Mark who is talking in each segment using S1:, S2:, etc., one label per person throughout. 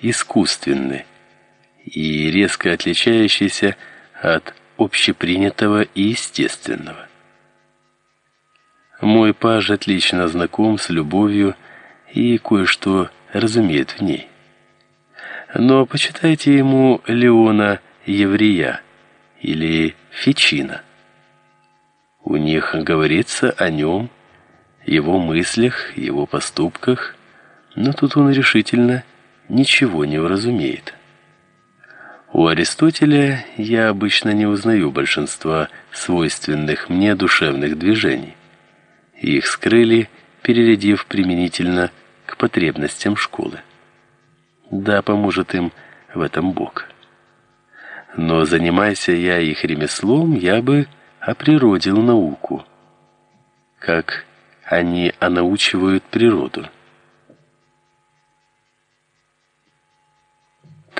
S1: искусственны и резко отличающиеся от общепринятого и естественного. Мой паж отлично знаком с любовью и кое-что разумеет в ней. Но почитайте ему Леона Еврея или Фичина. У них говорится о нем, его мыслях, его поступках, но тут он решительно ничего не уразумеет. У Аристотеля я обычно не узнаю большинства свойственных мне душевных движений. Их скрыли, перерядив применительно к потребностям школы. Да, поможет им в этом Бог. Но занимайся я их ремеслом, я бы оприродил науку, как они онаучивают природу.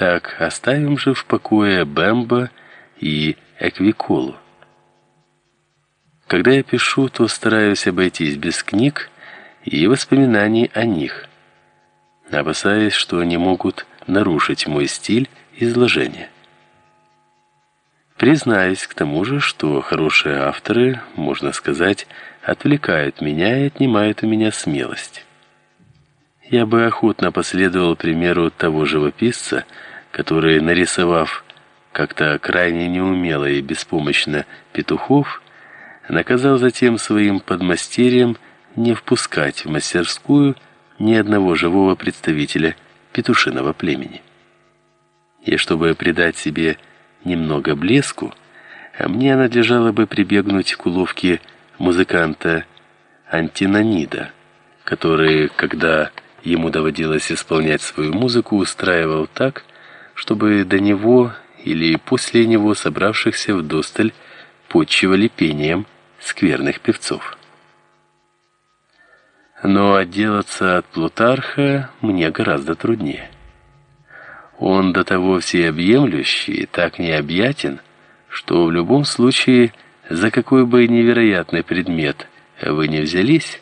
S1: Так, оставим же в покое Бэмбо и Эквиколу. Когда я пишу, то стараюсь обойтись без книг и воспоминаний о них, опасаясь, что они могут нарушить мой стиль изложения. Признаюсь к тому же, что хорошие авторы, можно сказать, отвлекают меня и отнимают у меня смелость. Я бы охотно последовал примеру того живописца, который, нарисовав как-то крайне неумело и беспомощно петухов, наказал затем своим подмастерьям не впускать в мастерскую ни одного живого представителя петушиного племени. И чтобы придать себе немного блеску, мне надлежало бы прибегнуть к уловке музыканта Антинонида, который, когда ему доводилось исполнять свою музыку, устраивал так, чтобы до него или после него собравшихся в досталь подчивали пением скверных певцов. Но отделаться от Плутарха мне гораздо труднее. Он до того всеобъемлющий и так необъятен, что в любом случае, за какой бы невероятный предмет вы ни взялись,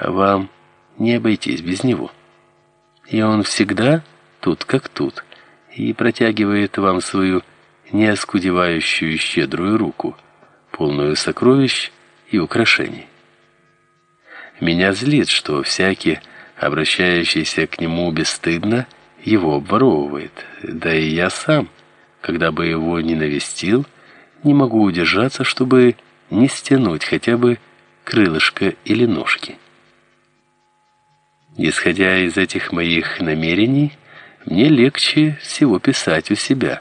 S1: вам не обойтись без него. И он всегда тут как тут, и протягивает вам свою неоскудевающую щедрую руку – полную сокровищ и украшений. Меня злит, что всякий, обращающийся к нему бесстыдно, его обворовывает. Да и я сам, когда бы его не навестил, не могу удержаться, чтобы не стянуть хотя бы крылышко или ножки. Исходя из этих моих намерений, мне легче всего писать у себя,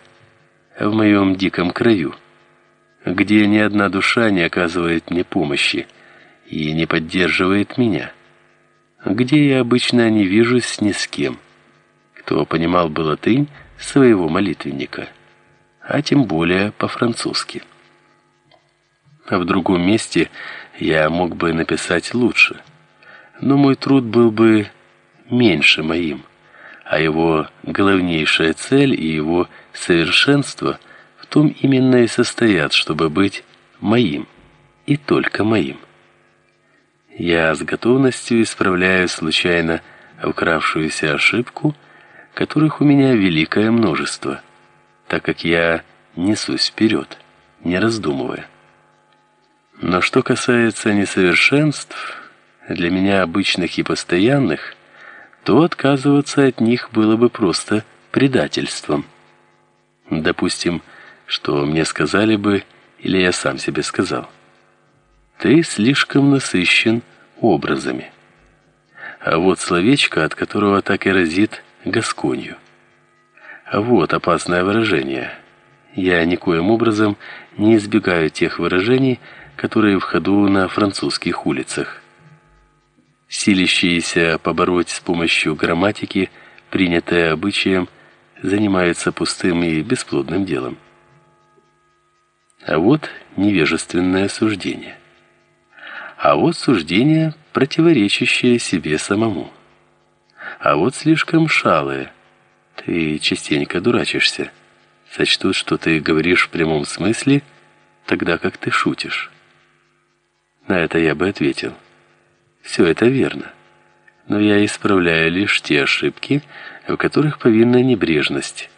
S1: в моем диком краю где ни одна душа не оказывает мне помощи и не поддерживает меня, где я обычно не вижусь ни с кем, кто понимал бы латынь своего молитвенника, а тем более по-французски. А в другом месте я мог бы написать лучше, но мой труд был бы меньше моим, а его главнейшая цель и его совершенство – том именно и состоят, чтобы быть моим и только моим. Я с готовностью исправляю случайно вкравшуюся ошибку, которых у меня великое множество, так как я несусь вперед, не раздумывая. Но что касается несовершенств, для меня обычных и постоянных, то отказываться от них было бы просто предательством. Допустим, что мне сказали бы, или я сам себе сказал. Ты слишком насыщен образами. А вот словечко, от которого так и разит гасконью. А вот опасное выражение. Я никоим образом не избегаю тех выражений, которые в ходу на французских улицах. Силящиеся побороть с помощью грамматики, принятое обычаем, занимаются пустым и бесплодным делом. А вот невежественное суждение. А вот суждение, противоречащее себе самому. А вот слишком шалое. Ты частенько дурачишься. Сочтут, что ты говоришь в прямом смысле, тогда как ты шутишь. На это я бы ответил. Все это верно. Но я исправляю лишь те ошибки, в которых повинна небрежность.